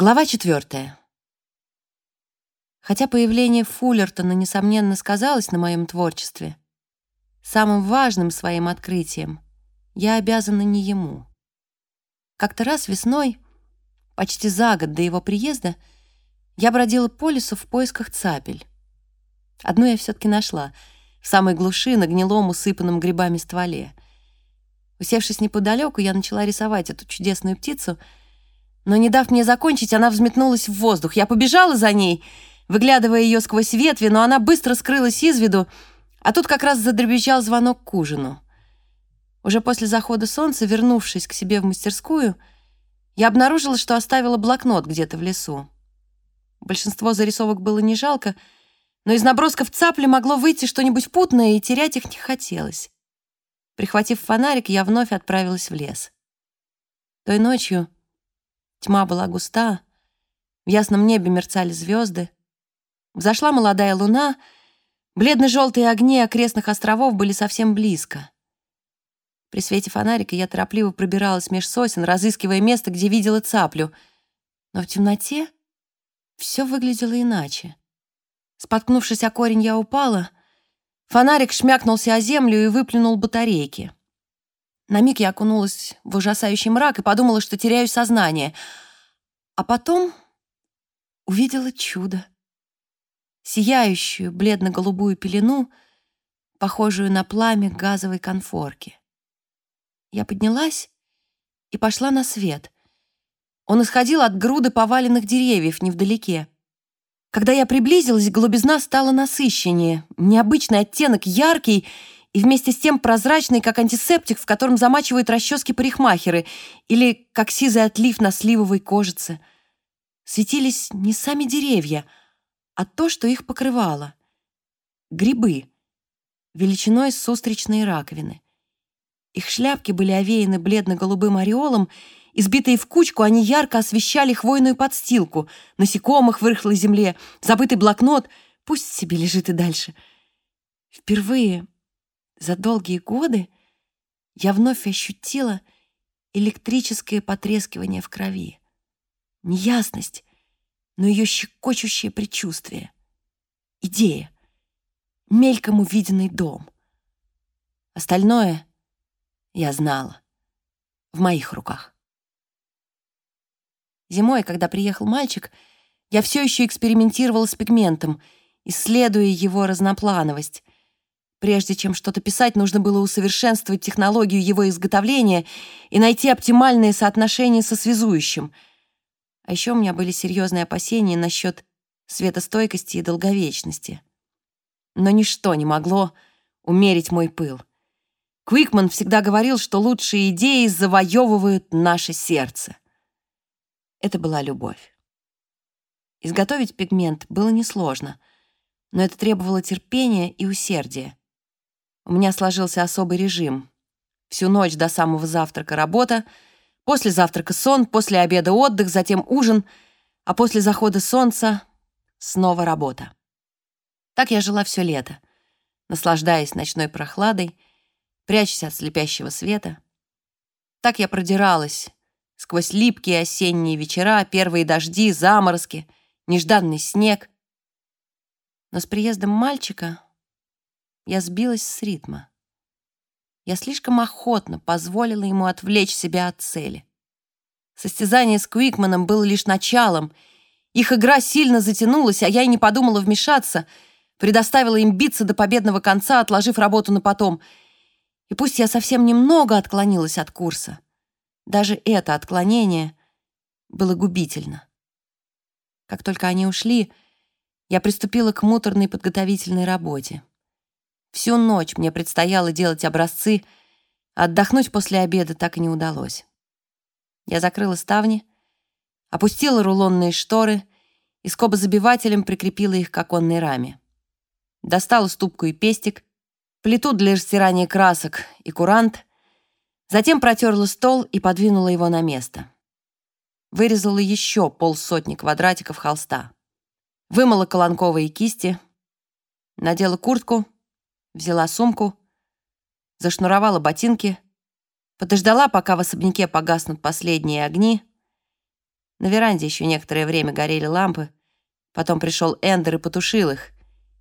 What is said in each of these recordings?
Глава четвертая. Хотя появление Фуллертона, несомненно, сказалось на моем творчестве, самым важным своим открытием я обязана не ему. Как-то раз весной, почти за год до его приезда, я бродила по лесу в поисках цапель. Одну я все-таки нашла, в самой глуши, на гнилом, усыпанном грибами стволе. Усевшись неподалеку, я начала рисовать эту чудесную птицу — но, не дав мне закончить, она взметнулась в воздух. Я побежала за ней, выглядывая ее сквозь ветви, но она быстро скрылась из виду, а тут как раз задребезжал звонок к ужину. Уже после захода солнца, вернувшись к себе в мастерскую, я обнаружила, что оставила блокнот где-то в лесу. Большинство зарисовок было не жалко, но из набросков цапли могло выйти что-нибудь путное, и терять их не хотелось. Прихватив фонарик, я вновь отправилась в лес. Той ночью Тьма была густа, в ясном небе мерцали звезды. Взошла молодая луна, бледно-желтые огни окрестных островов были совсем близко. При свете фонарика я торопливо пробиралась меж сосен, разыскивая место, где видела цаплю. Но в темноте все выглядело иначе. Споткнувшись о корень, я упала. Фонарик шмякнулся о землю и выплюнул батарейки. На миг я окунулась в ужасающий мрак и подумала, что теряю сознание. А потом увидела чудо. Сияющую бледно-голубую пелену, похожую на пламя газовой конфорки. Я поднялась и пошла на свет. Он исходил от груды поваленных деревьев невдалеке. Когда я приблизилась, голубизна стала насыщеннее, необычный оттенок яркий — и вместе с тем прозрачный, как антисептик, в котором замачивают расчески парикмахеры, или как сизый отлив на сливовой кожице. Светились не сами деревья, а то, что их покрывало. Грибы, величиной с устричные раковины. Их шляпки были овеяны бледно-голубым ореолом, Избитые в кучку, они ярко освещали хвойную подстилку, насекомых в рыхлой земле, забытый блокнот, пусть себе лежит и дальше. Впервые за долгие годы я вновь ощутила электрическое потрескивание в крови. Неясность, но ее щекочущее предчувствие. Идея. Мельком увиденный дом. Остальное я знала. В моих руках. Зимой, когда приехал мальчик, я все еще экспериментировала с пигментом, исследуя его разноплановость, Прежде чем что-то писать, нужно было усовершенствовать технологию его изготовления и найти оптимальное соотношение со связующим. А еще у меня были серьезные опасения насчет светостойкости и долговечности. Но ничто не могло умерить мой пыл. Квикман всегда говорил, что лучшие идеи завоевывают наше сердце. Это была любовь. Изготовить пигмент было несложно, но это требовало терпения и усердия. У меня сложился особый режим. Всю ночь до самого завтрака работа, после завтрака сон, после обеда отдых, затем ужин, а после захода солнца снова работа. Так я жила все лето, наслаждаясь ночной прохладой, прячась от слепящего света. Так я продиралась сквозь липкие осенние вечера, первые дожди, заморозки, нежданный снег. Но с приездом мальчика я сбилась с ритма. Я слишком охотно позволила ему отвлечь себя от цели. Состязание с Куикманом было лишь началом. Их игра сильно затянулась, а я и не подумала вмешаться, предоставила им биться до победного конца, отложив работу на потом. И пусть я совсем немного отклонилась от курса, даже это отклонение было губительно. Как только они ушли, я приступила к муторной подготовительной работе. Всю ночь мне предстояло делать образцы, а отдохнуть после обеда так и не удалось. Я закрыла ставни, опустила рулонные шторы и скобозабивателем прикрепила их к оконной раме. Достала ступку и пестик, плиту для растирания красок и курант, затем протерла стол и подвинула его на место. Вырезала еще полсотни квадратиков холста. Вымыла колонковые кисти, надела куртку — взяла сумку, зашнуровала ботинки, подождала, пока в особняке погаснут последние огни, На веранде еще некоторое время горели лампы, потом пришел Эндер и потушил их,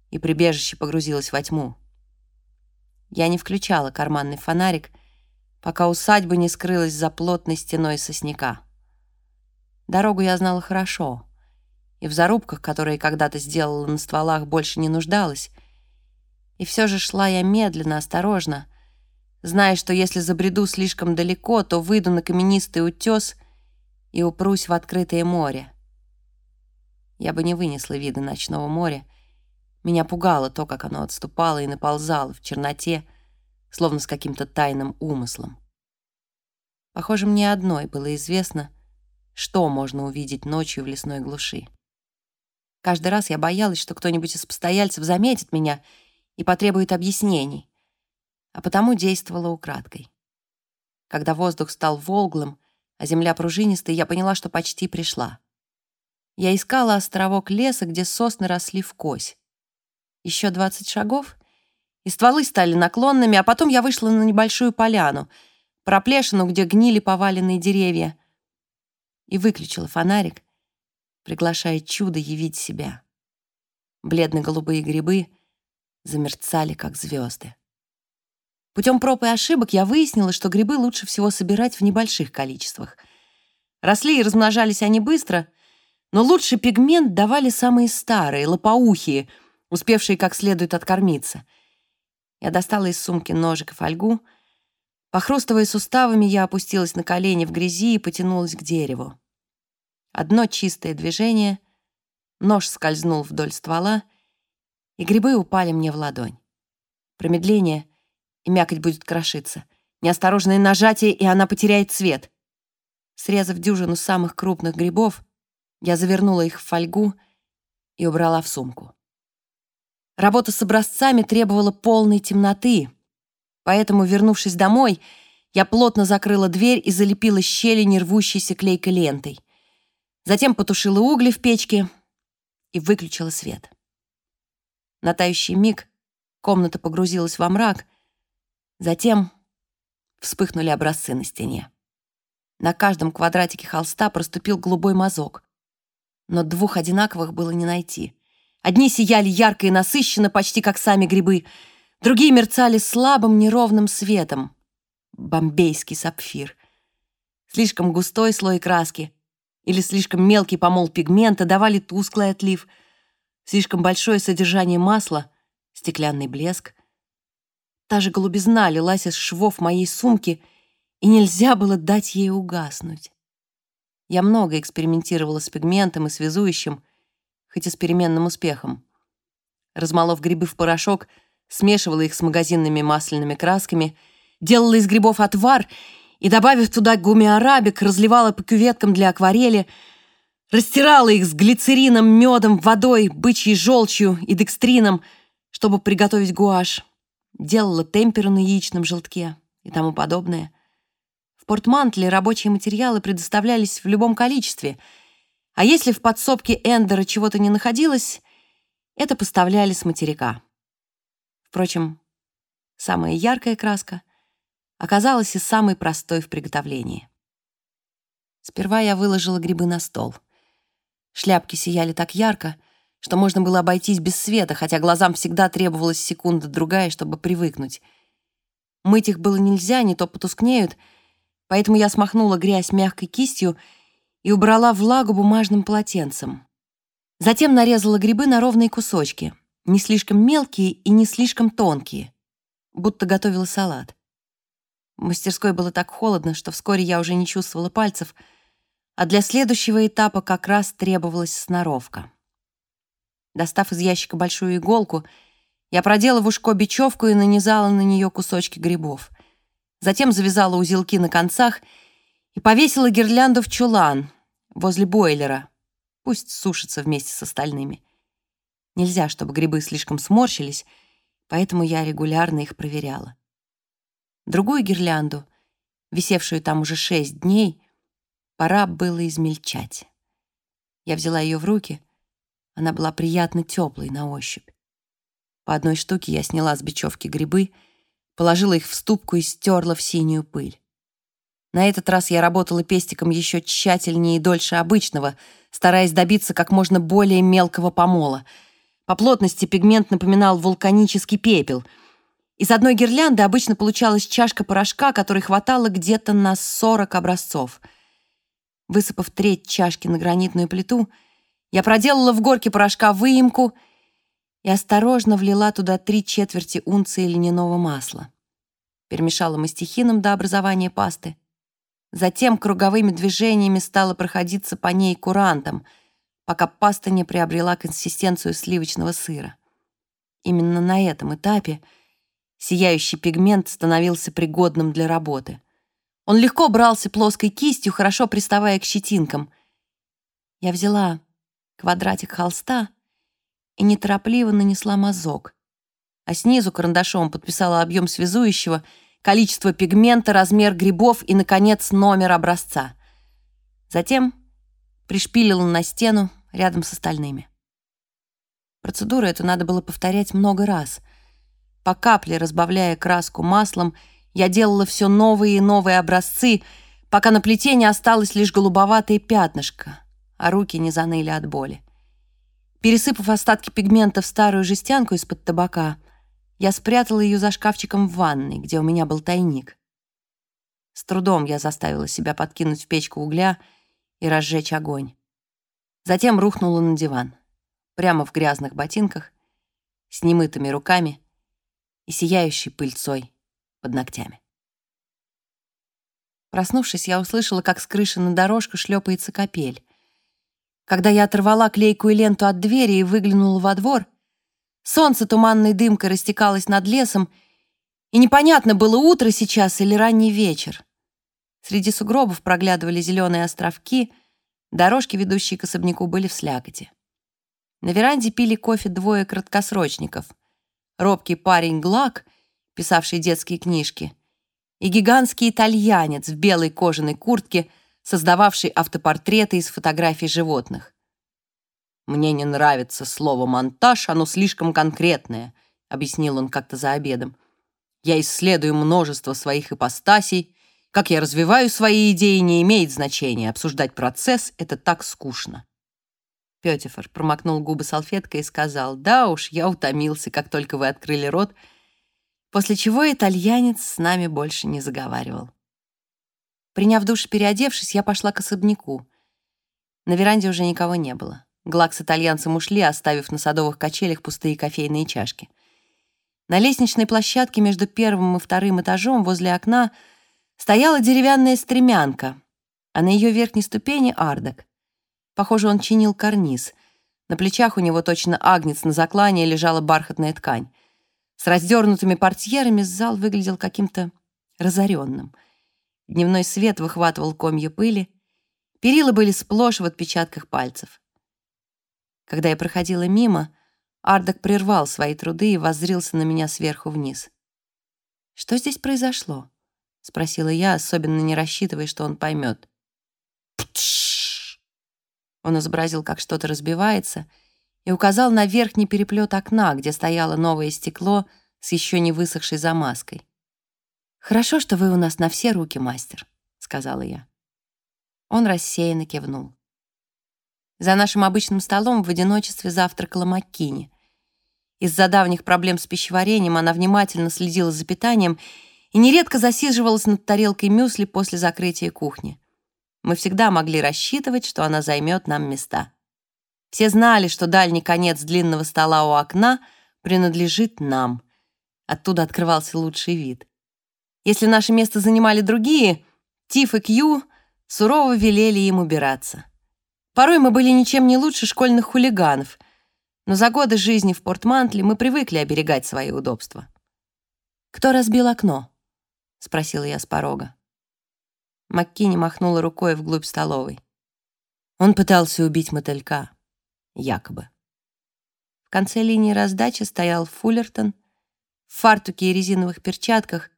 и прибежище погрузилось во тьму. Я не включала карманный фонарик, пока усадьба не скрылась за плотной стеной сосняка. Дорогу я знала хорошо, и в зарубках, которые когда-то сделала на стволах, больше не нуждалась. И все же шла я медленно, осторожно, зная, что если забреду слишком далеко, то выйду на каменистый утес и упрусь в открытое море. Я бы не вынесла вида ночного моря. Меня пугало то, как оно отступало и наползало в черноте, словно с каким-то тайным умыслом. Похоже, мне одной было известно, что можно увидеть ночью в лесной глуши. Каждый раз я боялась, что кто-нибудь из постояльцев заметит меня и потребует объяснений, а потому действовала украдкой. Когда воздух стал волглым, а земля пружинистой, я поняла, что почти пришла. Я искала островок леса, где сосны росли в кось. Еще двадцать шагов, и стволы стали наклонными, а потом я вышла на небольшую поляну, проплешину, где гнили поваленные деревья, и выключила фонарик, приглашая чудо явить себя. Бледно-голубые грибы замерцали, как звезды. Путем проб и ошибок я выяснила, что грибы лучше всего собирать в небольших количествах. Росли и размножались они быстро, но лучший пигмент давали самые старые, лопоухие, успевшие как следует откормиться. Я достала из сумки ножик и фольгу. Похрустывая суставами, я опустилась на колени в грязи и потянулась к дереву. Одно чистое движение, нож скользнул вдоль ствола, и грибы упали мне в ладонь. Промедление, и мякоть будет крошиться. Неосторожное нажатие, и она потеряет цвет. Срезав дюжину самых крупных грибов, я завернула их в фольгу и убрала в сумку. Работа с образцами требовала полной темноты, поэтому, вернувшись домой, я плотно закрыла дверь и залепила щели нервущейся клейкой лентой. Затем потушила угли в печке и выключила свет. На тающий миг комната погрузилась во мрак, затем вспыхнули образцы на стене. На каждом квадратике холста проступил голубой мазок, но двух одинаковых было не найти. Одни сияли ярко и насыщенно, почти как сами грибы, другие мерцали слабым неровным светом. Бомбейский сапфир. Слишком густой слой краски — или слишком мелкий помол пигмента давали тусклый отлив, слишком большое содержание масла, стеклянный блеск. Та же голубизна лилась из швов моей сумки, и нельзя было дать ей угаснуть. Я много экспериментировала с пигментом и связующим, хоть и с переменным успехом. Размолов грибы в порошок, смешивала их с магазинными масляными красками, делала из грибов отвар и, добавив туда гумиарабик, разливала по кюветкам для акварели, растирала их с глицерином, медом, водой, бычьей желчью и декстрином, чтобы приготовить гуашь, делала темперу на яичном желтке и тому подобное. В портмантле рабочие материалы предоставлялись в любом количестве, а если в подсобке Эндера чего-то не находилось, это поставляли с материка. Впрочем, самая яркая краска оказалась и самой простой в приготовлении. Сперва я выложила грибы на стол. Шляпки сияли так ярко, что можно было обойтись без света, хотя глазам всегда требовалась секунда-другая, чтобы привыкнуть. Мыть их было нельзя, не то потускнеют, поэтому я смахнула грязь мягкой кистью и убрала влагу бумажным полотенцем. Затем нарезала грибы на ровные кусочки, не слишком мелкие и не слишком тонкие, будто готовила салат. В мастерской было так холодно, что вскоре я уже не чувствовала пальцев, а для следующего этапа как раз требовалась сноровка. Достав из ящика большую иголку, я продела в ушко бечевку и нанизала на нее кусочки грибов. Затем завязала узелки на концах и повесила гирлянду в чулан возле бойлера. Пусть сушится вместе с остальными. Нельзя, чтобы грибы слишком сморщились, поэтому я регулярно их проверяла. Другую гирлянду, висевшую там уже шесть дней, пора было измельчать. Я взяла ее в руки. Она была приятно теплой на ощупь. По одной штуке я сняла с бечевки грибы, положила их в ступку и стерла в синюю пыль. На этот раз я работала пестиком еще тщательнее и дольше обычного, стараясь добиться как можно более мелкого помола. По плотности пигмент напоминал вулканический пепел. Из одной гирлянды обычно получалась чашка порошка, которой хватало где-то на 40 образцов. Высыпав треть чашки на гранитную плиту, я проделала в горке порошка выемку и осторожно влила туда три четверти унции льняного масла. Перемешала мастихином до образования пасты — Затем круговыми движениями стала проходиться по ней курантом, пока паста не приобрела консистенцию сливочного сыра. Именно на этом этапе сияющий пигмент становился пригодным для работы. Он легко брался плоской кистью, хорошо приставая к щетинкам. Я взяла квадратик холста и неторопливо нанесла мазок, а снизу карандашом подписала объем связующего — количество пигмента, размер грибов и, наконец, номер образца. Затем пришпилила на стену рядом с остальными. Процедуру эту надо было повторять много раз. По капле, разбавляя краску маслом, я делала все новые и новые образцы, пока на плите не осталось лишь голубоватое пятнышко, а руки не заныли от боли. Пересыпав остатки пигмента в старую жестянку из-под табака, я спрятала ее за шкафчиком в ванной, где у меня был тайник. С трудом я заставила себя подкинуть в печку угля и разжечь огонь. Затем рухнула на диван, прямо в грязных ботинках, с немытыми руками и сияющей пыльцой под ногтями. Проснувшись, я услышала, как с крыши на дорожку шлепается капель. Когда я оторвала клейкую ленту от двери и выглянула во двор — Солнце туманной дымкой растекалось над лесом, и непонятно, было утро сейчас или ранний вечер. Среди сугробов проглядывали зеленые островки, дорожки, ведущие к особняку, были в слякоти. На веранде пили кофе двое краткосрочников. Робкий парень Глак, писавший детские книжки, и гигантский итальянец в белой кожаной куртке, создававший автопортреты из фотографий животных. «Мне не нравится слово «монтаж», оно слишком конкретное», — объяснил он как-то за обедом. «Я исследую множество своих ипостасей. Как я развиваю свои идеи, не имеет значения. Обсуждать процесс — это так скучно». Пётифор промокнул губы салфеткой и сказал, «Да уж, я утомился, как только вы открыли рот», после чего итальянец с нами больше не заговаривал. Приняв душ переодевшись, я пошла к особняку. На веранде уже никого не было. Глак с итальянцем ушли, оставив на садовых качелях пустые кофейные чашки. На лестничной площадке между первым и вторым этажом возле окна стояла деревянная стремянка, а на ее верхней ступени — ардок. Похоже, он чинил карниз. На плечах у него точно агнец на заклане лежала бархатная ткань. С раздернутыми портьерами зал выглядел каким-то разоренным. Дневной свет выхватывал комья пыли, перила были сплошь в отпечатках пальцев. Когда я проходила мимо, Ардак прервал свои труды и воззрился на меня сверху вниз. «Что здесь произошло?» — спросила я, особенно не рассчитывая, что он поймет. «Птш!» Он изобразил, как что-то разбивается, и указал на верхний переплет окна, где стояло новое стекло с еще не высохшей замазкой. «Хорошо, что вы у нас на все руки, мастер», — сказала я. Он рассеянно кивнул. За нашим обычным столом в одиночестве завтракала Маккини. Из-за давних проблем с пищеварением она внимательно следила за питанием и нередко засиживалась над тарелкой мюсли после закрытия кухни. Мы всегда могли рассчитывать, что она займет нам места. Все знали, что дальний конец длинного стола у окна принадлежит нам. Оттуда открывался лучший вид. Если наше место занимали другие, Тиф и Кью сурово велели им убираться. Порой мы были ничем не лучше школьных хулиганов, но за годы жизни в Портмантле мы привыкли оберегать свои удобства. «Кто разбил окно?» — спросила я с порога. Маккини махнула рукой вглубь столовой. Он пытался убить мотылька, якобы. В конце линии раздачи стоял Фуллертон в фартуке и резиновых перчатках,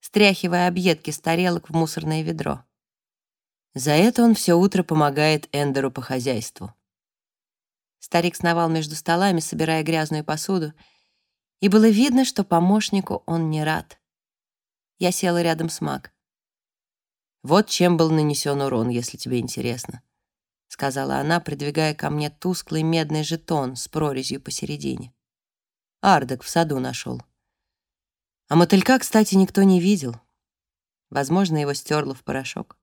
стряхивая объедки с тарелок в мусорное ведро. За это он все утро помогает Эндеру по хозяйству. Старик сновал между столами, собирая грязную посуду, и было видно, что помощнику он не рад. Я села рядом с Мак. Вот чем был нанесен урон, если тебе интересно, сказала она, придвигая ко мне тусклый медный жетон с прорезью посередине. Ардек в саду нашел. А мотылька, кстати, никто не видел. Возможно, его стерло в порошок.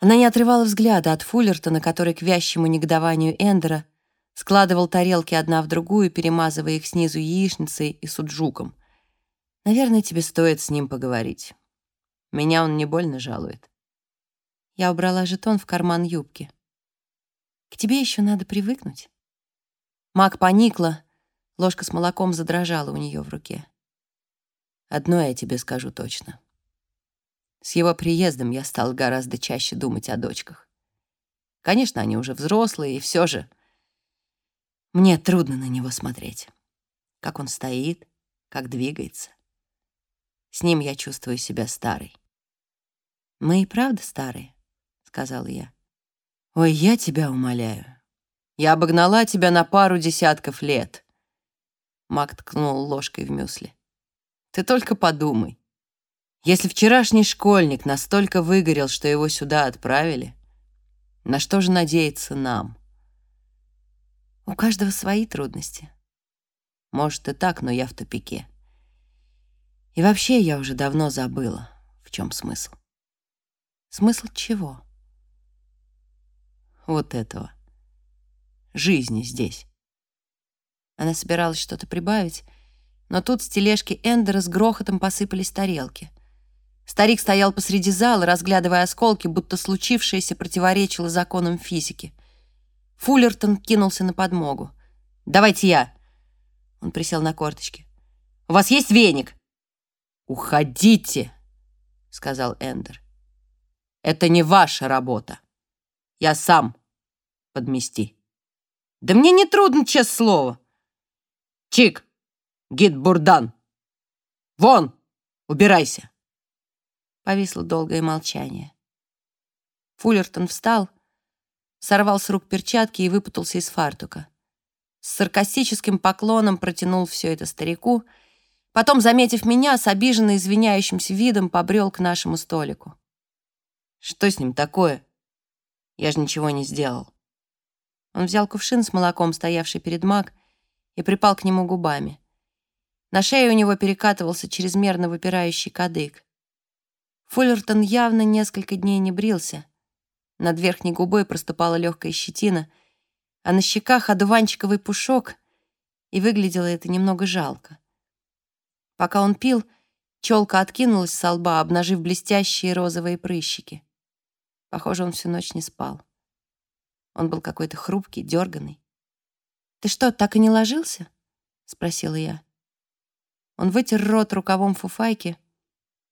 Она не отрывала взгляда от Фуллертона, который к вящему негодованию Эндера складывал тарелки одна в другую, перемазывая их снизу яичницей и суджуком. Наверное, тебе стоит с ним поговорить. Меня он не больно жалует. Я убрала жетон в карман юбки. К тебе еще надо привыкнуть. Мак поникла, ложка с молоком задрожала у нее в руке. Одно я тебе скажу точно. С его приездом я стал гораздо чаще думать о дочках. Конечно, они уже взрослые, и все же мне трудно на него смотреть. Как он стоит, как двигается. С ним я чувствую себя старой. «Мы и правда старые», — сказала я. «Ой, я тебя умоляю. Я обогнала тебя на пару десятков лет». Мак ткнул ложкой в мюсли. «Ты только подумай. Если вчерашний школьник настолько выгорел, что его сюда отправили, на что же надеяться нам?» У каждого свои трудности. Может и так, но я в тупике. И вообще я уже давно забыла, в чем смысл. Смысл чего? Вот этого. Жизни здесь. Она собиралась что-то прибавить, но тут с тележки Эндера с грохотом посыпались тарелки. Старик стоял посреди зала, разглядывая осколки, будто случившееся противоречило законам физики — Фуллертон кинулся на подмогу. «Давайте я!» Он присел на корточки. «У вас есть веник?» «Уходите!» — сказал Эндер. «Это не ваша работа. Я сам подмести». «Да мне не трудно, честное слово!» «Чик! Гид Бурдан! Вон! Убирайся!» Повисло долгое молчание. Фуллертон встал, сорвал с рук перчатки и выпутался из фартука. С саркастическим поклоном протянул все это старику, потом, заметив меня, с обиженно извиняющимся видом побрел к нашему столику. «Что с ним такое? Я же ничего не сделал». Он взял кувшин с молоком, стоявший перед маг, и припал к нему губами. На шее у него перекатывался чрезмерно выпирающий кадык. Фуллертон явно несколько дней не брился — над верхней губой проступала легкая щетина, а на щеках одуванчиковый пушок, и выглядело это немного жалко. Пока он пил, челка откинулась с лба, обнажив блестящие розовые прыщики. Похоже, он всю ночь не спал. Он был какой-то хрупкий, дерганый. «Ты что, так и не ложился?» — спросила я. Он вытер рот рукавом фуфайки.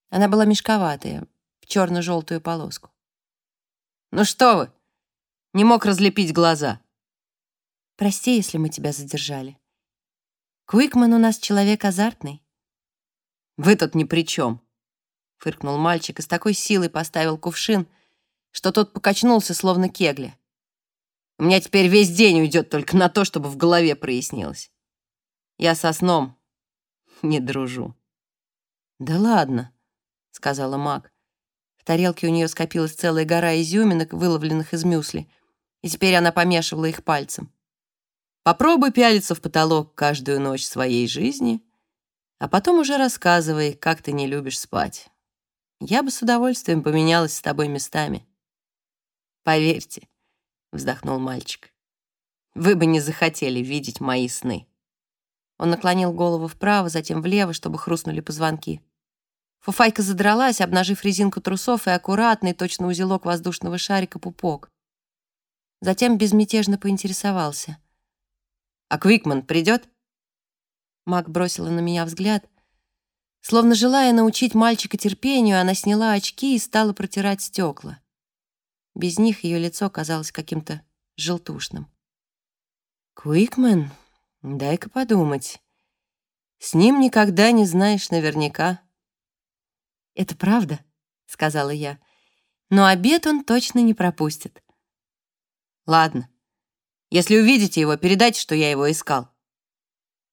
Она была мешковатая, в черно-желтую полоску. Ну что вы? Не мог разлепить глаза. Прости, если мы тебя задержали. Куикман у нас человек азартный. Вы тут ни при чем, фыркнул мальчик и с такой силой поставил кувшин, что тот покачнулся, словно кегля. У меня теперь весь день уйдет только на то, чтобы в голове прояснилось. Я со сном не дружу. «Да ладно», — сказала Мак. В тарелке у нее скопилась целая гора изюминок, выловленных из мюсли, и теперь она помешивала их пальцем. Попробуй пялиться в потолок каждую ночь своей жизни, а потом уже рассказывай, как ты не любишь спать. Я бы с удовольствием поменялась с тобой местами. Поверьте, вздохнул мальчик, вы бы не захотели видеть мои сны. Он наклонил голову вправо, затем влево, чтобы хрустнули позвонки. Фуфайка задралась, обнажив резинку трусов и аккуратный, точно узелок воздушного шарика пупок. Затем безмятежно поинтересовался. «А Квикман придет?» Мак бросила на меня взгляд. Словно желая научить мальчика терпению, она сняла очки и стала протирать стекла. Без них ее лицо казалось каким-то желтушным. «Квикман? Дай-ка подумать. С ним никогда не знаешь наверняка». «Это правда», — сказала я. «Но обед он точно не пропустит». «Ладно. Если увидите его, передайте, что я его искал».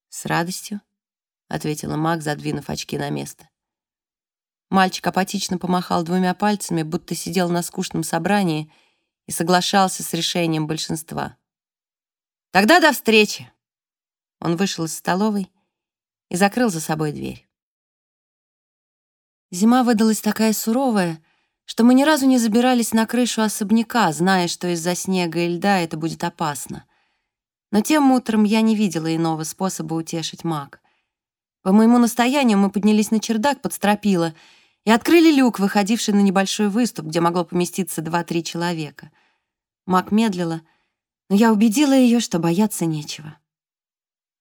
«С радостью», — ответила Мак, задвинув очки на место. Мальчик апатично помахал двумя пальцами, будто сидел на скучном собрании и соглашался с решением большинства. «Тогда до встречи!» Он вышел из столовой и закрыл за собой дверь. Зима выдалась такая суровая, что мы ни разу не забирались на крышу особняка, зная, что из-за снега и льда это будет опасно. Но тем утром я не видела иного способа утешить маг. По моему настоянию мы поднялись на чердак под стропила и открыли люк, выходивший на небольшой выступ, где могло поместиться два-три человека. Маг медлила, но я убедила ее, что бояться нечего.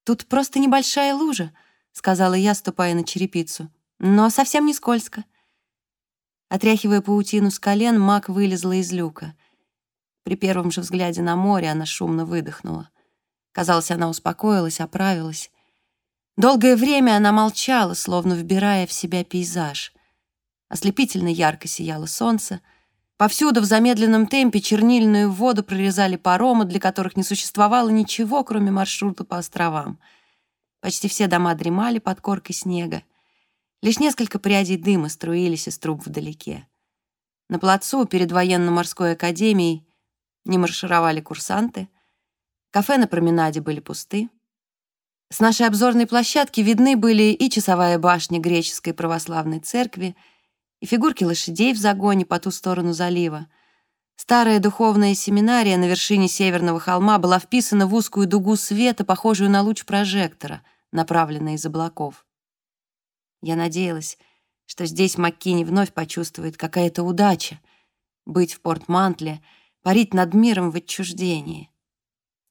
«Тут просто небольшая лужа», — сказала я, ступая на черепицу, «но совсем не скользко». Отряхивая паутину с колен, маг вылезла из люка. При первом же взгляде на море она шумно выдохнула. Казалось, она успокоилась, оправилась. Долгое время она молчала, словно вбирая в себя пейзаж. Ослепительно ярко сияло солнце. Повсюду в замедленном темпе чернильную воду прорезали паромы, для которых не существовало ничего, кроме маршрута по островам. Почти все дома дремали под коркой снега. Лишь несколько прядей дыма струились из труб вдалеке. На плацу перед военно-морской академией не маршировали курсанты — Кафе на променаде были пусты. С нашей обзорной площадки видны были и часовая башня греческой православной церкви, и фигурки лошадей в загоне по ту сторону залива. Старая духовная семинария на вершине северного холма была вписана в узкую дугу света, похожую на луч прожектора, направленный из облаков. Я надеялась, что здесь Маккини вновь почувствует какая-то удача — быть в Порт-Мантле, парить над миром в отчуждении.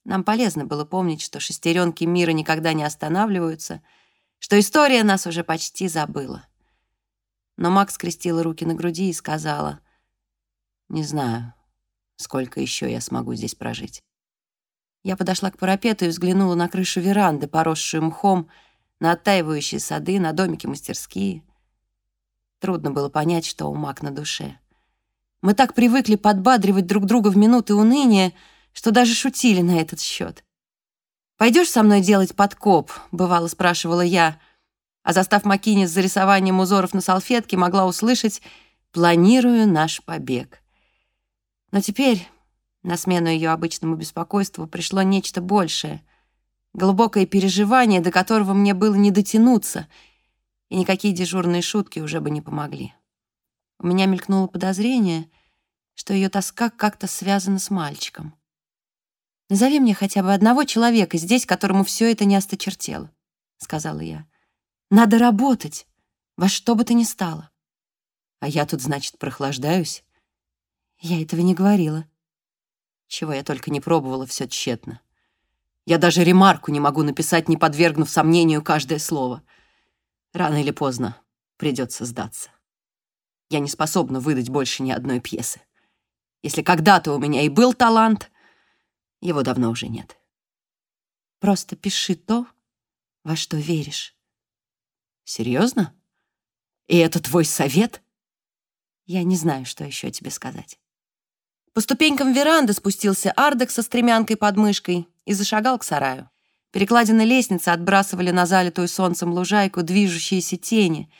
Нам полезно было помнить, что шестеренки мира никогда не останавливаются, что история нас уже почти забыла. Но Макс скрестила руки на груди и сказала, «Не знаю, сколько еще я смогу здесь прожить». Я подошла к парапету и взглянула на крышу веранды, поросшую мхом, на оттаивающие сады, на домики-мастерские. Трудно было понять, что у Мак на душе. Мы так привыкли подбадривать друг друга в минуты уныния, что даже шутили на этот счет. «Пойдешь со мной делать подкоп?» — бывало спрашивала я, а застав Макини с зарисованием узоров на салфетке, могла услышать «планирую наш побег». Но теперь на смену ее обычному беспокойству пришло нечто большее, глубокое переживание, до которого мне было не дотянуться, и никакие дежурные шутки уже бы не помогли. У меня мелькнуло подозрение, что ее тоска как-то связана с мальчиком. «Назови мне хотя бы одного человека здесь, которому все это не осточертело», — сказала я. «Надо работать, во что бы то ни стало». «А я тут, значит, прохлаждаюсь?» Я этого не говорила. Чего я только не пробовала, все тщетно. Я даже ремарку не могу написать, не подвергнув сомнению каждое слово. Рано или поздно придется сдаться. Я не способна выдать больше ни одной пьесы. Если когда-то у меня и был талант — его давно уже нет. Просто пиши то, во что веришь. Серьезно? И это твой совет? Я не знаю, что еще тебе сказать. По ступенькам веранды спустился Ардек со стремянкой под мышкой и зашагал к сараю. Перекладины лестницы отбрасывали на залитую солнцем лужайку движущиеся тени,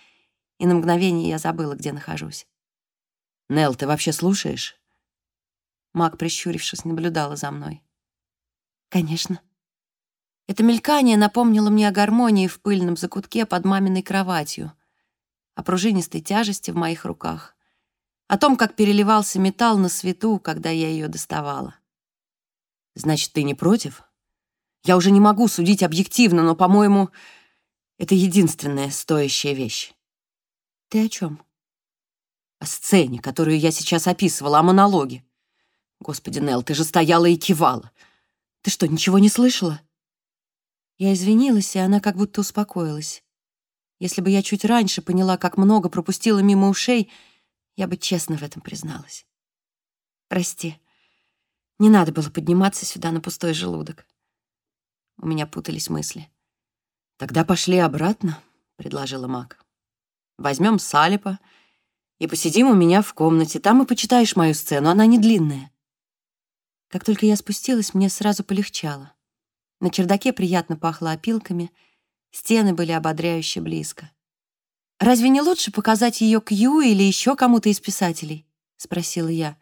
и на мгновение я забыла, где нахожусь. «Нелл, ты вообще слушаешь?» Маг, прищурившись, наблюдала за мной. Конечно. Это мелькание напомнило мне о гармонии в пыльном закутке под маминой кроватью, о пружинистой тяжести в моих руках, о том, как переливался металл на свету, когда я ее доставала. «Значит, ты не против? Я уже не могу судить объективно, но, по-моему, это единственная стоящая вещь». «Ты о чем? «О сцене, которую я сейчас описывала, о монологе. Господи, Нелл, ты же стояла и кивала. Ты что, ничего не слышала?» Я извинилась, и она как будто успокоилась. Если бы я чуть раньше поняла, как много пропустила мимо ушей, я бы честно в этом призналась. Прости, не надо было подниматься сюда на пустой желудок. У меня путались мысли. «Тогда пошли обратно», — предложила Мак. «Возьмем Салипа и посидим у меня в комнате. Там и почитаешь мою сцену, она не длинная». Как только я спустилась, мне сразу полегчало. На чердаке приятно пахло опилками, стены были ободряюще близко. «Разве не лучше показать ее Кью или еще кому-то из писателей?» — спросила я.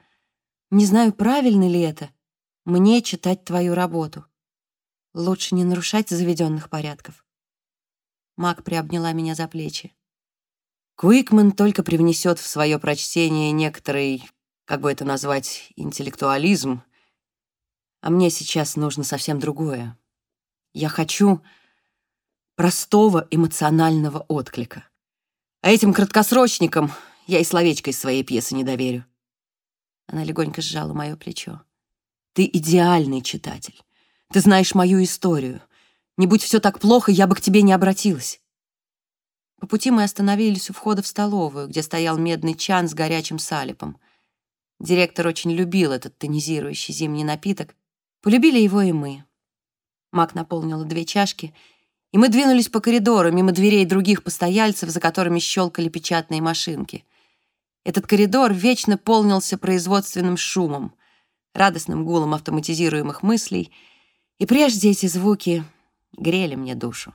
«Не знаю, правильно ли это. Мне читать твою работу. Лучше не нарушать заведенных порядков». Мак приобняла меня за плечи. Куикман только привнесет в свое прочтение некоторый, как бы это назвать, интеллектуализм. А мне сейчас нужно совсем другое. Я хочу простого эмоционального отклика. А этим краткосрочникам я и словечко из своей пьесы не доверю. Она легонько сжала мое плечо. Ты идеальный читатель. Ты знаешь мою историю. Не будь все так плохо, я бы к тебе не обратилась. По пути мы остановились у входа в столовую, где стоял медный чан с горячим салипом. Директор очень любил этот тонизирующий зимний напиток. Полюбили его и мы. Мак наполнила две чашки, и мы двинулись по коридору мимо дверей других постояльцев, за которыми щелкали печатные машинки. Этот коридор вечно полнился производственным шумом, радостным гулом автоматизируемых мыслей, и прежде эти звуки грели мне душу.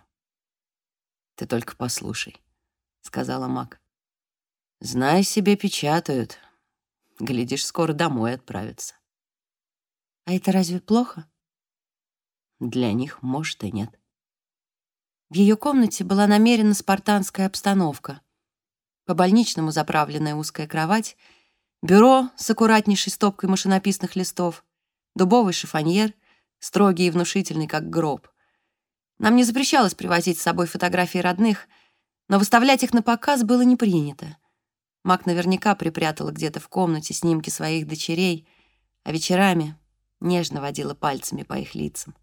«Ты только послушай», — сказала Мак. «Знай себе, печатают. Глядишь, скоро домой отправятся». «А это разве плохо?» «Для них, может, и нет». В ее комнате была намерена спартанская обстановка. По-больничному заправленная узкая кровать, бюро с аккуратнейшей стопкой машинописных листов, дубовый шифоньер, строгий и внушительный, как гроб. Нам не запрещалось привозить с собой фотографии родных, но выставлять их на показ было не принято. Мак наверняка припрятала где-то в комнате снимки своих дочерей, а вечерами нежно водила пальцами по их лицам.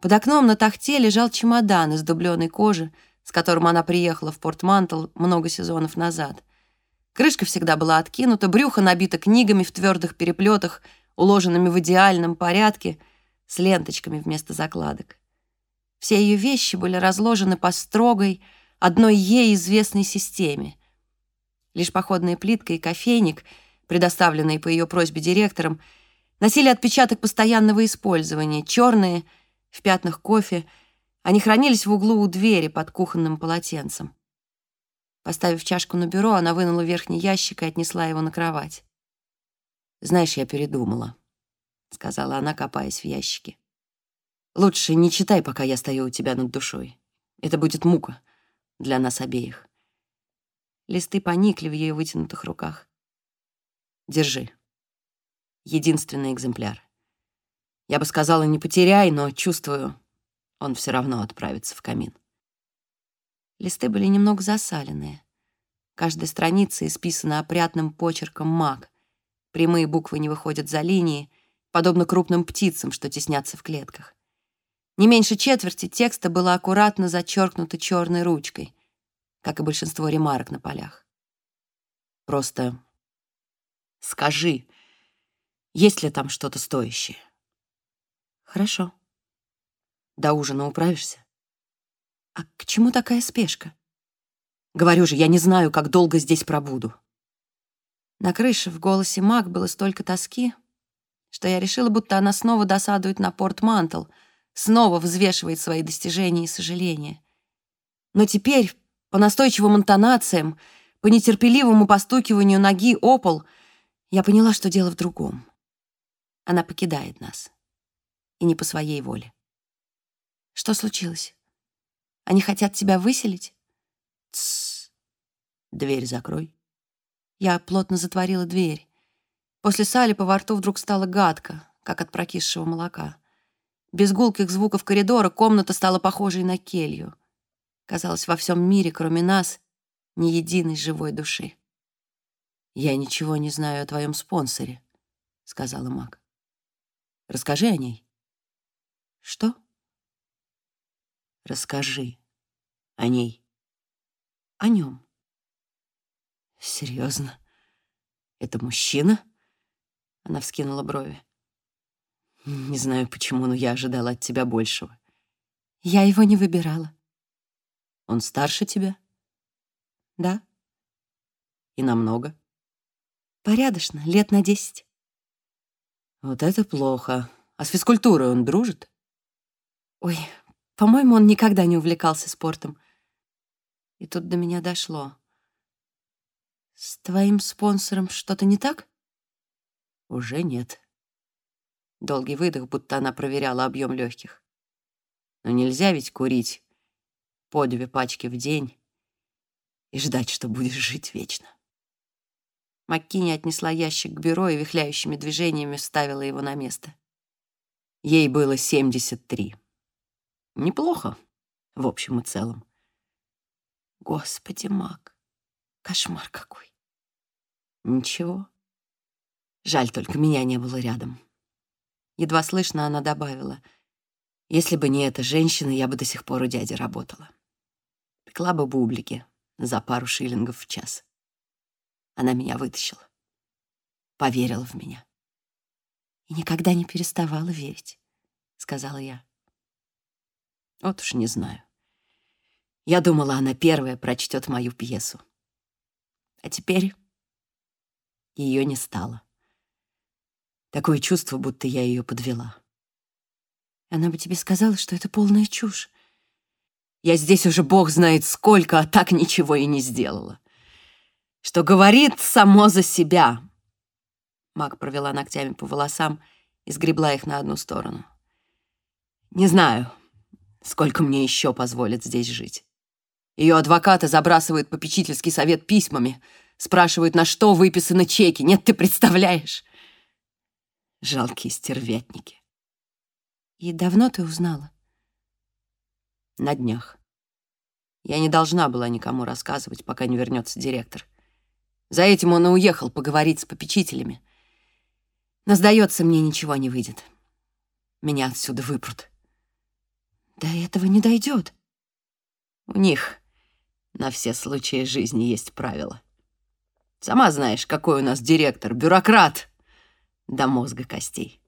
Под окном на тахте лежал чемодан из дубленой кожи, с которым она приехала в Портмантл много сезонов назад. Крышка всегда была откинута, брюхо набито книгами в твердых переплетах, уложенными в идеальном порядке, с ленточками вместо закладок. Все ее вещи были разложены по строгой, одной ей известной системе. Лишь походная плитка и кофейник, предоставленные по ее просьбе директором, носили отпечаток постоянного использования, черные, в пятнах кофе. Они хранились в углу у двери под кухонным полотенцем. Поставив чашку на бюро, она вынула верхний ящик и отнесла его на кровать. «Знаешь, я передумала», — сказала она, копаясь в ящике. Лучше не читай, пока я стою у тебя над душой. Это будет мука для нас обеих. Листы поникли в ее вытянутых руках. Держи. Единственный экземпляр. Я бы сказала, не потеряй, но чувствую, он все равно отправится в камин. Листы были немного засаленные. Каждая страница исписана опрятным почерком маг. Прямые буквы не выходят за линии, подобно крупным птицам, что теснятся в клетках. Не меньше четверти текста было аккуратно зачеркнуто черной ручкой, как и большинство ремарок на полях. Просто скажи, есть ли там что-то стоящее? Хорошо. До ужина управишься? А к чему такая спешка? Говорю же, я не знаю, как долго здесь пробуду. На крыше в голосе Мак было столько тоски, что я решила, будто она снова досадует на порт Мантл — снова взвешивает свои достижения и сожаления. Но теперь, по настойчивым интонациям, по нетерпеливому постукиванию ноги о пол, я поняла, что дело в другом. Она покидает нас. И не по своей воле. Что случилось? Они хотят тебя выселить? Тссс. Дверь закрой. Я плотно затворила дверь. После салипа во рту вдруг стало гадко, как от прокисшего молока. Без гулких звуков коридора комната стала похожей на келью. Казалось, во всем мире, кроме нас, ни единой живой души. «Я ничего не знаю о твоем спонсоре», — сказала Мак. «Расскажи о ней». «Что?» «Расскажи о ней». «О нем». «Серьезно? Это мужчина?» Она вскинула брови. Не знаю почему, но я ожидала от тебя большего. Я его не выбирала. Он старше тебя? Да. И намного? Порядочно, лет на десять. Вот это плохо. А с физкультурой он дружит? Ой, по-моему, он никогда не увлекался спортом. И тут до меня дошло. «С твоим спонсором что-то не так?» «Уже нет». Долгий выдох, будто она проверяла объем легких. Но нельзя ведь курить по две пачки в день и ждать, что будешь жить вечно. Маккини отнесла ящик к бюро и вихляющими движениями вставила его на место. Ей было 73. Неплохо, в общем и целом. Господи, Мак, кошмар какой. Ничего. Жаль, только меня не было рядом. Едва слышно она добавила. Если бы не эта женщина, я бы до сих пор у дяди работала. Пекла бы бублики за пару шиллингов в час. Она меня вытащила. Поверила в меня. И никогда не переставала верить, сказала я. Вот уж не знаю. Я думала, она первая прочтет мою пьесу. А теперь ее не стало. Такое чувство, будто я ее подвела. Она бы тебе сказала, что это полная чушь. Я здесь уже бог знает сколько, а так ничего и не сделала что говорит само за себя. Мак провела ногтями по волосам и сгребла их на одну сторону. Не знаю, сколько мне еще позволят здесь жить. Ее адвокаты забрасывают попечительский совет письмами, спрашивают, на что выписаны чеки. Нет, ты представляешь? Жалкие стервятники. И давно ты узнала? На днях. Я не должна была никому рассказывать, пока не вернется директор. За этим он и уехал поговорить с попечителями. Но, сдается мне, ничего не выйдет. Меня отсюда выпрут. До этого не дойдет. У них на все случаи жизни есть правила. Сама знаешь, какой у нас директор, бюрократ до мозга костей.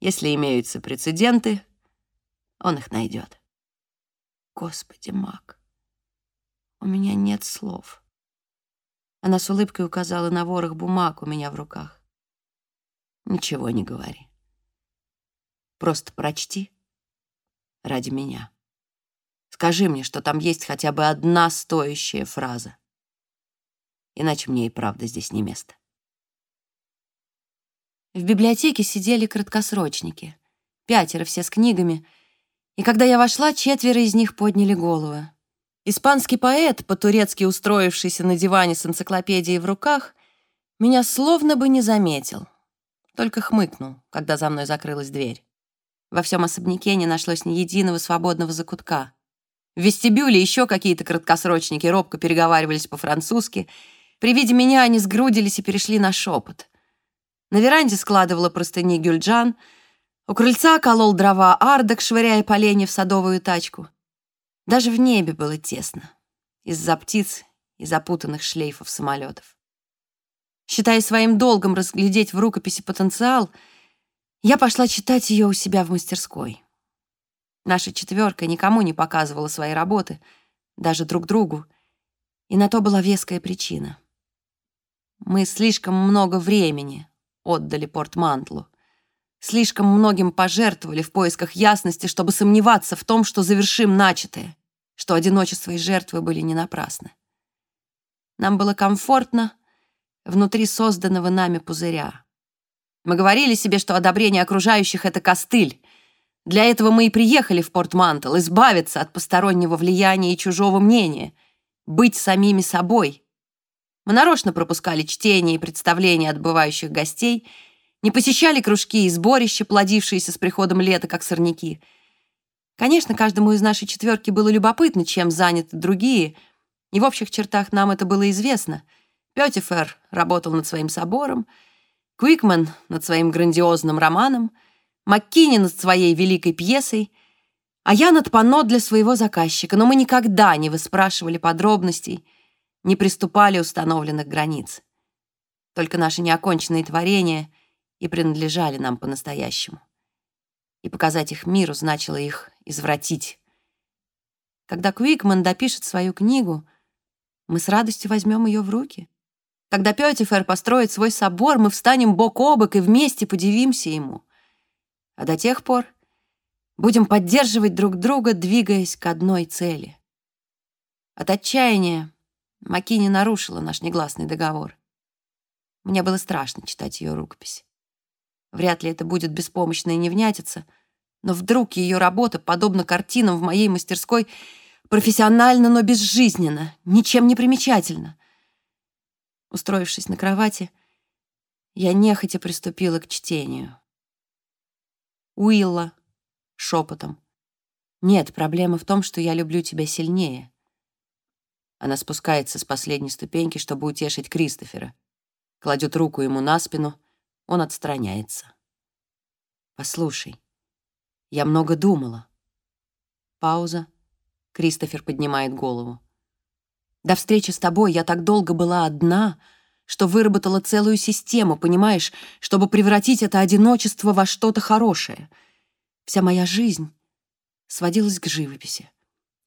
Если имеются прецеденты, он их найдет. Господи, Мак, у меня нет слов. Она с улыбкой указала на ворох бумаг у меня в руках. Ничего не говори. Просто прочти ради меня. Скажи мне, что там есть хотя бы одна стоящая фраза. Иначе мне и правда здесь не место. В библиотеке сидели краткосрочники. Пятеро все с книгами. И когда я вошла, четверо из них подняли головы. Испанский поэт, по-турецки устроившийся на диване с энциклопедией в руках, меня словно бы не заметил, только хмыкнул, когда за мной закрылась дверь. Во всем особняке не нашлось ни единого свободного закутка. В вестибюле еще какие-то краткосрочники робко переговаривались по-французски. При виде меня они сгрудились и перешли на шепот. На веранде складывала простыни Гюльджан, у крыльца колол дрова Ардак, швыряя поленья в садовую тачку. Даже в небе было тесно из-за птиц и запутанных шлейфов самолетов. Считая своим долгом разглядеть в рукописи потенциал, я пошла читать ее у себя в мастерской. Наша четверка никому не показывала свои работы, даже друг другу, и на то была веская причина. Мы слишком много времени отдали Портмантлу, слишком многим пожертвовали в поисках ясности, чтобы сомневаться в том, что завершим начатое, что одиночество и жертвы были не напрасны. Нам было комфортно внутри созданного нами пузыря. Мы говорили себе, что одобрение окружающих — это костыль. Для этого мы и приехали в Порт-Мантл, избавиться от постороннего влияния и чужого мнения, быть самими собой. Мы нарочно пропускали чтение и представления отбывающих гостей — не посещали кружки и сборища, плодившиеся с приходом лета, как сорняки. Конечно, каждому из нашей четверки было любопытно, чем заняты другие, и в общих чертах нам это было известно. Пётифер работал над своим собором, Куикман над своим грандиозным романом, Маккини над своей великой пьесой, а я над панно для своего заказчика, но мы никогда не выспрашивали подробностей, не приступали установленных границ. Только наши неоконченные творения — и принадлежали нам по-настоящему. И показать их миру значило их извратить. Когда Квикман допишет свою книгу, мы с радостью возьмем ее в руки. Когда Пётифер построит свой собор, мы встанем бок о бок и вместе подивимся ему. А до тех пор будем поддерживать друг друга, двигаясь к одной цели — От отчаяния Макини нарушила наш негласный договор. Мне было страшно читать ее рукопись. Вряд ли это будет беспомощная невнятица, но вдруг ее работа, подобно картинам в моей мастерской, профессионально, но безжизненно, ничем не примечательна. Устроившись на кровати, я нехотя приступила к чтению. Уилла шепотом. «Нет, проблема в том, что я люблю тебя сильнее». Она спускается с последней ступеньки, чтобы утешить Кристофера. Кладет руку ему на спину, он отстраняется. «Послушай, я много думала». Пауза. Кристофер поднимает голову. «До встречи с тобой я так долго была одна, что выработала целую систему, понимаешь, чтобы превратить это одиночество во что-то хорошее. Вся моя жизнь сводилась к живописи.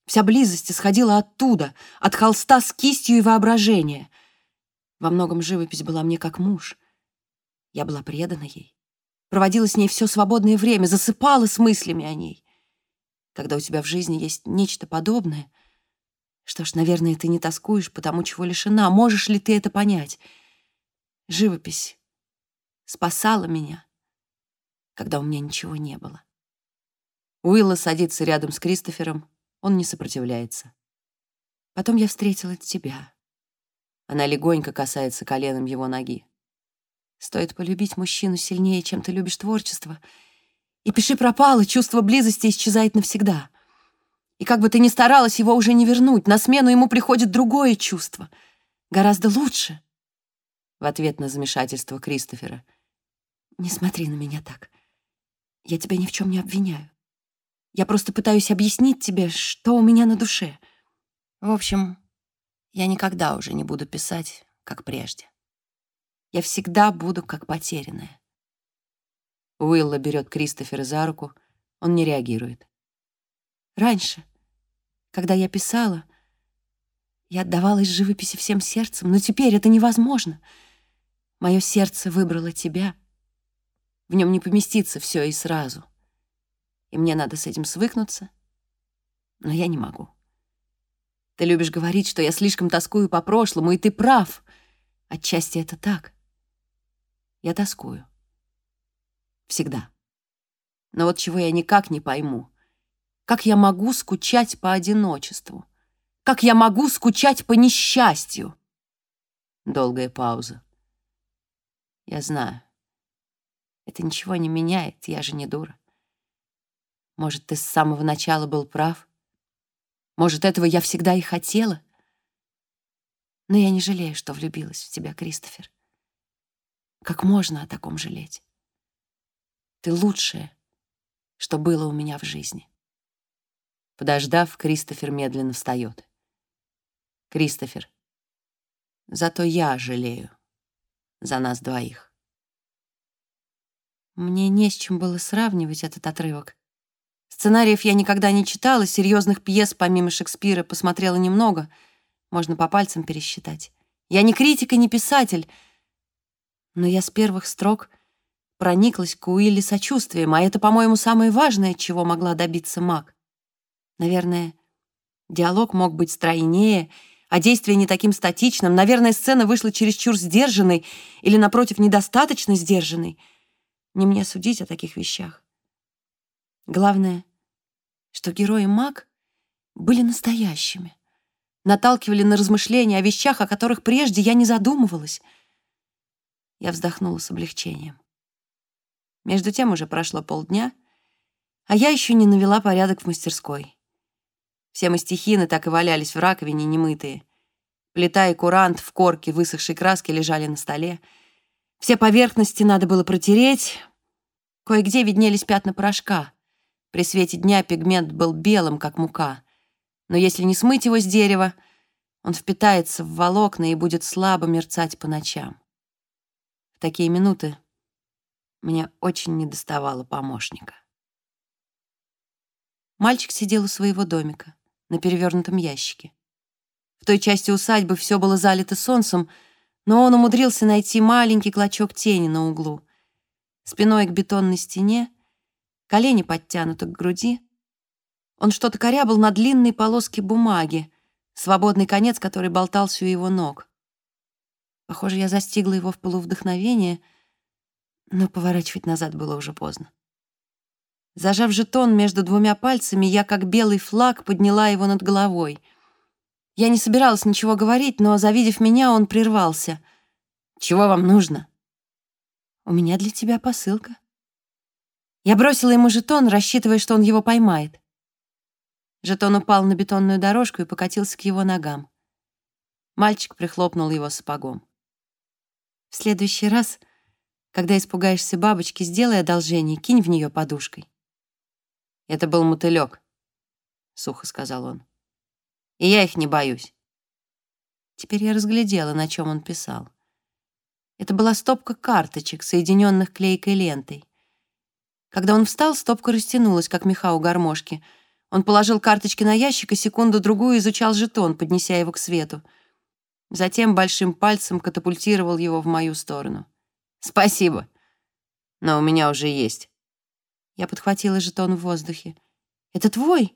Вся близость исходила оттуда, от холста с кистью и воображения. Во многом живопись была мне как муж. Я была предана ей. Проводила с ней все свободное время, засыпала с мыслями о ней. Когда у тебя в жизни есть нечто подобное — что ж, наверное, ты не тоскуешь, потому чего лишена. Можешь ли ты это понять? Живопись спасала меня, когда у меня ничего не было. Уилла садится рядом с Кристофером. Он не сопротивляется. Потом я встретила тебя. Она легонько касается коленом его ноги. Стоит полюбить мужчину сильнее, чем ты любишь творчество. И пиши пропало, чувство близости исчезает навсегда. И как бы ты ни старалась, его уже не вернуть. На смену ему приходит другое чувство. Гораздо лучше. В ответ на замешательство Кристофера. Не смотри на меня так. Я тебя ни в чем не обвиняю. Я просто пытаюсь объяснить тебе, что у меня на душе. В общем, я никогда уже не буду писать, как прежде. Я всегда буду как потерянная. Уилла берет Кристофера за руку. Он не реагирует. Раньше, когда я писала, я отдавалась живописи всем сердцем, но теперь это невозможно. Мое сердце выбрало тебя. В нем не поместится все и сразу. И мне надо с этим свыкнуться, но я не могу. Ты любишь говорить, что я слишком тоскую по прошлому, и ты прав. Отчасти это так. Я тоскую. Всегда. Но вот чего я никак не пойму — как я могу скучать по одиночеству? Как я могу скучать по несчастью? Долгая пауза. Я знаю. Это ничего не меняет, я же не дура. Может, ты с самого начала был прав? Может, этого я всегда и хотела? Но я не жалею, что влюбилась в тебя, Кристофер. Как можно о таком жалеть? Ты лучшее, что было у меня в жизни. Подождав, Кристофер медленно встает. Кристофер. Зато я жалею за нас двоих. Мне не с чем было сравнивать этот отрывок. Сценариев я никогда не читала, серьезных пьес помимо Шекспира посмотрела немного, можно по пальцам пересчитать. Я не критик и не писатель, но я с первых строк прониклась к Уилле сочувствием, а это, по-моему, самое важное, чего могла добиться Мак. Наверное, диалог мог быть стройнее, а действие не таким статичным. Наверное, сцена вышла чересчур сдержанной или, напротив, недостаточно сдержанной. Не мне судить о таких вещах. Главное, что герои маг были настоящими, наталкивали на размышления о вещах, о которых прежде я не задумывалась. Я вздохнула с облегчением. Между тем уже прошло полдня, а я еще не навела порядок в мастерской. Все мастихины так и валялись в раковине немытые. Плита и курант в корке высохшей краски лежали на столе. Все поверхности надо было протереть. Кое-где виднелись пятна порошка. При свете дня пигмент был белым, как мука. Но если не смыть его с дерева, он впитается в волокна и будет слабо мерцать по ночам. В такие минуты мне очень недоставало помощника. Мальчик сидел у своего домика на перевернутом ящике. В той части усадьбы все было залито солнцем, но он умудрился найти маленький клочок тени на углу. Спиной к бетонной стене, колени подтянуты к груди. Он что-то корябал на длинной полоске бумаги, свободный конец, который болтался у его ног. Похоже, я застигла его в пылу вдохновения, но поворачивать назад было уже поздно. Зажав жетон между двумя пальцами, я, как белый флаг, подняла его над головой. Я не собиралась ничего говорить, но, завидев меня, он прервался. «Чего вам нужно?» «У меня для тебя посылка». Я бросила ему жетон, рассчитывая, что он его поймает. Жетон упал на бетонную дорожку и покатился к его ногам. Мальчик прихлопнул его сапогом. «В следующий раз, когда испугаешься бабочки, сделай одолжение, кинь в нее подушкой». «Это был мотылек», — сухо сказал он. «И я их не боюсь». Теперь я разглядела, на чем он писал. Это была стопка карточек, соединенных клейкой лентой. Когда он встал, стопка растянулась, как меха у гармошки. Он положил карточки на ящик и секунду-другую изучал жетон, поднеся его к свету. Затем большим пальцем катапультировал его в мою сторону. «Спасибо, но у меня уже есть». Я подхватила жетон в воздухе. «Это твой?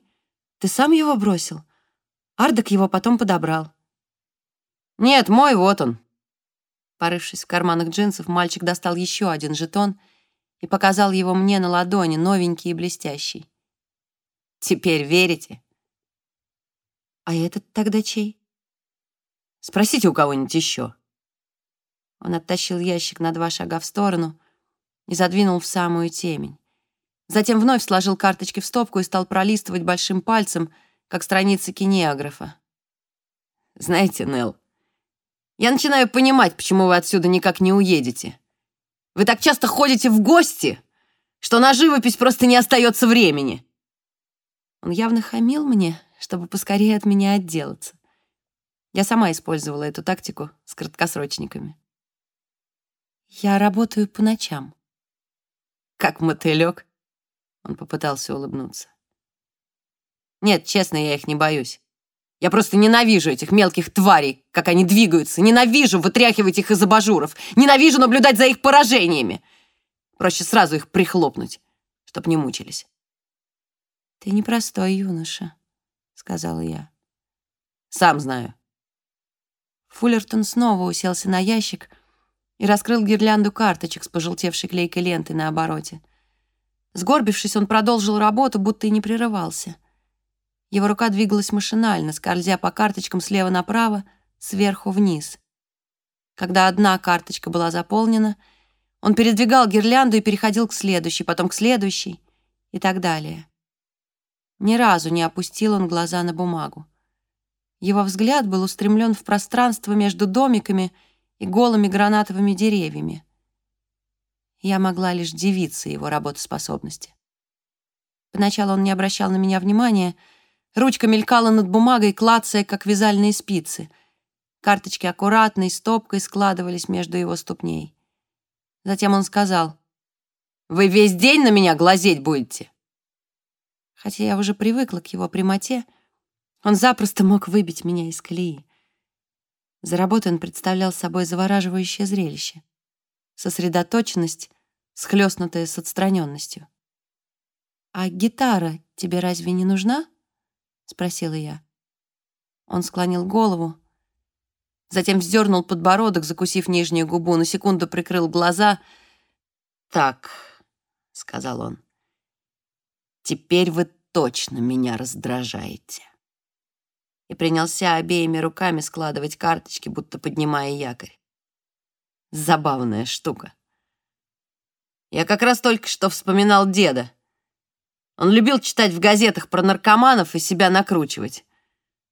Ты сам его бросил?» Ардек его потом подобрал. «Нет, мой, вот он». Порывшись в карманах джинсов, мальчик достал еще один жетон и показал его мне на ладони, новенький и блестящий. «Теперь верите?» «А этот тогда чей?» «Спросите у кого-нибудь еще». Он оттащил ящик на два шага в сторону и задвинул в самую темень. Затем вновь сложил карточки в стопку и стал пролистывать большим пальцем, как страницы кинеографа. «Знаете, Нелл, я начинаю понимать, почему вы отсюда никак не уедете. Вы так часто ходите в гости, что на живопись просто не остается времени». Он явно хамил мне, чтобы поскорее от меня отделаться. Я сама использовала эту тактику с краткосрочниками. Я работаю по ночам. Как мотылек. Он попытался улыбнуться. Нет, честно, я их не боюсь. Я просто ненавижу этих мелких тварей, как они двигаются. Ненавижу вытряхивать их из абажуров. Ненавижу наблюдать за их поражениями. Проще сразу их прихлопнуть, чтоб не мучились. «Ты непростой юноша», — сказала я. «Сам знаю». Фуллертон снова уселся на ящик и раскрыл гирлянду карточек с пожелтевшей клейкой лентой на обороте. Сгорбившись, он продолжил работу, будто и не прерывался. Его рука двигалась машинально, скользя по карточкам слева направо, сверху вниз. Когда одна карточка была заполнена, он передвигал гирлянду и переходил к следующей, потом к следующей и так далее. Ни разу не опустил он глаза на бумагу. Его взгляд был устремлен в пространство между домиками и голыми гранатовыми деревьями я могла лишь дивиться его работоспособности. Поначалу он не обращал на меня внимания, ручка мелькала над бумагой, клацая, как вязальные спицы. Карточки аккуратной стопкой складывались между его ступней. Затем он сказал, «Вы весь день на меня глазеть будете?» Хотя я уже привыкла к его прямоте, он запросто мог выбить меня из колеи. За работой он представлял собой завораживающее зрелище сосредоточенность, схлестнутая с отстраненностью. «А гитара тебе разве не нужна?» — спросила я. Он склонил голову, затем вздернул подбородок, закусив нижнюю губу, на секунду прикрыл глаза. «Так», — сказал он, — «теперь вы точно меня раздражаете». И принялся обеими руками складывать карточки, будто поднимая якорь. Забавная штука. Я как раз только что вспоминал деда. Он любил читать в газетах про наркоманов и себя накручивать.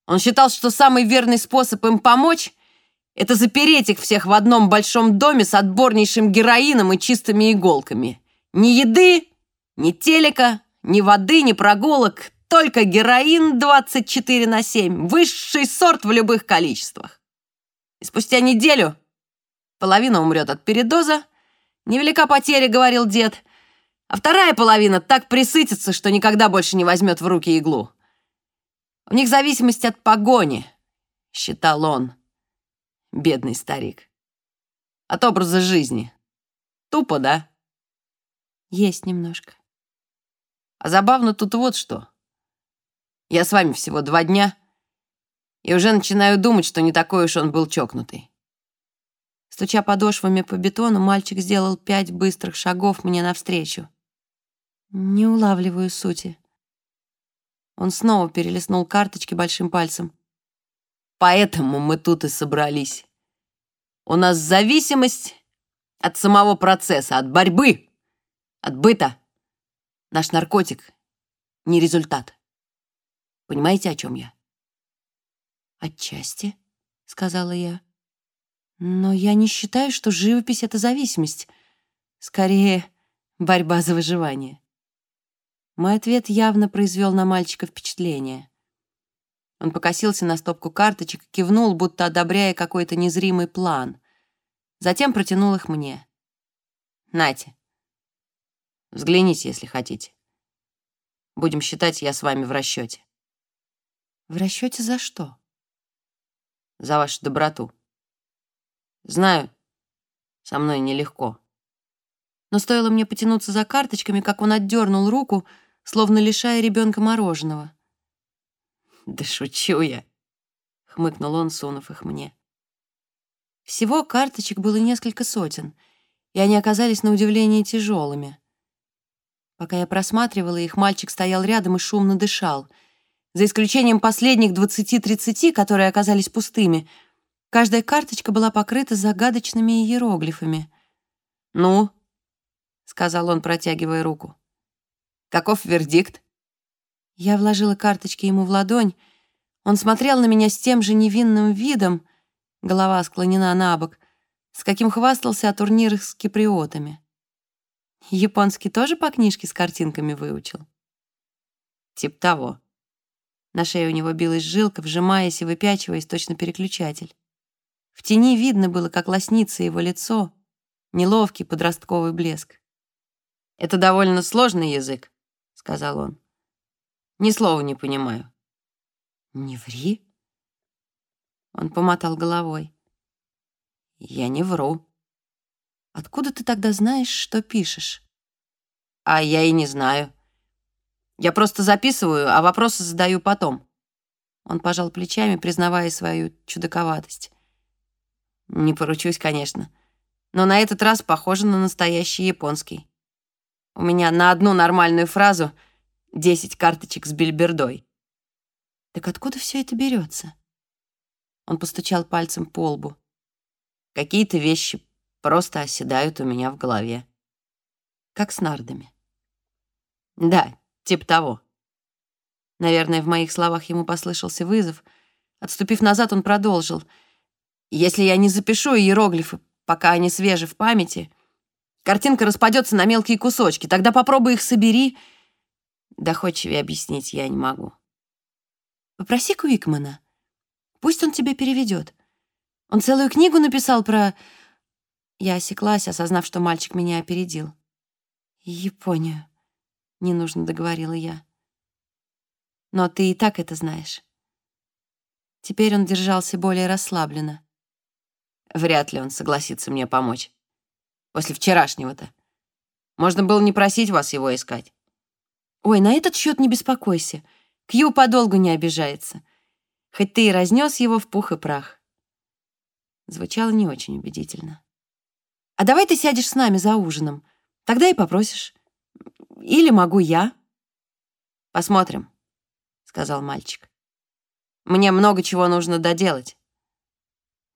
Он считал, что самый верный способ им помочь — это запереть их всех в одном большом доме с отборнейшим героином и чистыми иголками. Ни еды, ни телека, ни воды, ни прогулок, только героин 24 на 7, высший сорт в любых количествах. И спустя неделю Половина умрет от передоза. Невелика потеря, говорил дед. А вторая половина так присытится, что никогда больше не возьмет в руки иглу. У них зависимость от погони, считал он, бедный старик. От образа жизни. Тупо, да? Есть немножко. А забавно тут вот что. Я с вами всего два дня, И уже начинаю думать, что не такой уж он был чокнутый. Стуча подошвами по бетону, мальчик сделал пять быстрых шагов мне навстречу. Не улавливаю сути. Он снова перелистнул карточки большим пальцем. Поэтому мы тут и собрались. У нас зависимость от самого процесса, от борьбы, от быта. Наш наркотик — не результат. Понимаете, о чем я? «Отчасти», — сказала я. «Но я не считаю, что живопись — это зависимость. Скорее, борьба за выживание». Мой ответ явно произвел на мальчика впечатление. Он покосился на стопку карточек и кивнул, будто одобряя какой-то незримый план. Затем протянул их мне. «Нате, взгляните, если хотите. Будем считать, я с вами в расчете. «В расчете за что?» «За вашу доброту. Знаю, со мной нелегко». Но стоило мне потянуться за карточками, как он отдернул руку, словно лишая ребенка мороженого. «Да шучу я», — хмыкнул он, сунув их мне. Всего карточек было несколько сотен, и они оказались на удивление тяжелыми. Пока я просматривала их, мальчик стоял рядом и шумно дышал. За исключением последних 20-30, которые оказались пустыми, каждая карточка была покрыта загадочными иероглифами. «Ну?» — сказал он, протягивая руку. «Каков вердикт?» Я вложила карточки ему в ладонь. Он смотрел на меня с тем же невинным видом, голова склонена на бок, с каким хвастался о турнирах с киприотами. Японский тоже по книжке с картинками выучил? Тип того. На шее у него билась жилка, вжимаясь и выпячиваясь, точно переключатель. В тени видно было, как лоснится его лицо, неловкий подростковый блеск. «Это довольно сложный язык», — сказал он. Ни слова не понимаю». «Не ври». Он помотал головой. «Я не вру». «Откуда ты тогда знаешь, что пишешь?» «А я и не знаю. Я просто записываю, а вопросы задаю потом». Он пожал плечами, признавая свою чудаковатость. «Не поручусь, конечно. Но на этот раз похоже на настоящий японский. У меня на одну нормальную фразу — Десять карточек с бельбердой. Так откуда все это берется? Он постучал пальцем по лбу. Какие-то вещи просто оседают у меня в голове. Как с нардами. Да, типа того. Наверное, в моих словах ему послышался вызов. Отступив назад, он продолжил. Если я не запишу иероглифы, пока они свежи в памяти, картинка распадется на мелкие кусочки. Тогда попробуй их собери — Доходчивее объяснить я не могу. Попроси Куикмана. Пусть он тебе переведет. Он целую книгу написал про... Я осеклась, осознав, что мальчик меня опередил. Японию. Не нужно договорила я. Но ты и так это знаешь. Теперь он держался более расслабленно. Вряд ли он согласится мне помочь. После вчерашнего-то. Можно было не просить вас его искать. Ой, на этот счет не беспокойся. Кью подолгу не обижается. Хоть ты и разнес его в пух и прах. Звучало не очень убедительно. А давай ты сядешь с нами за ужином. Тогда и попросишь. Или могу я. Посмотрим, сказал мальчик. Мне много чего нужно доделать.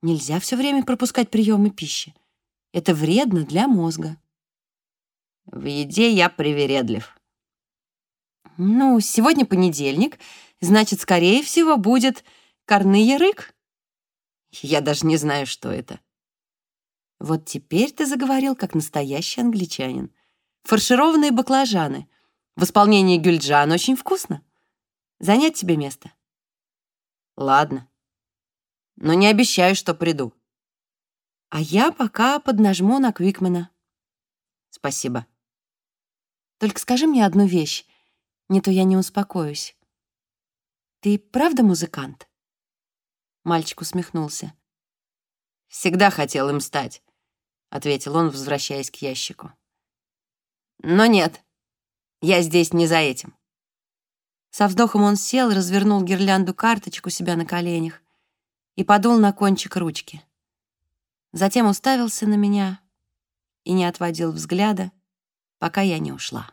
Нельзя все время пропускать приемы пищи. Это вредно для мозга. В еде я привередлив. Ну, сегодня понедельник, значит, скорее всего, будет корный рык. Я даже не знаю, что это. Вот теперь ты заговорил, как настоящий англичанин. Фаршированные баклажаны. В исполнении гюльджан очень вкусно. Занять тебе место? Ладно. Но не обещаю, что приду. А я пока поднажму на Квикмена. Спасибо. Только скажи мне одну вещь. Не то я не успокоюсь. Ты правда музыкант? Мальчик усмехнулся. Всегда хотел им стать, ответил он, возвращаясь к ящику. Но нет, я здесь не за этим. Со вздохом он сел, развернул гирлянду карточек у себя на коленях и подул на кончик ручки. Затем уставился на меня и не отводил взгляда, пока я не ушла.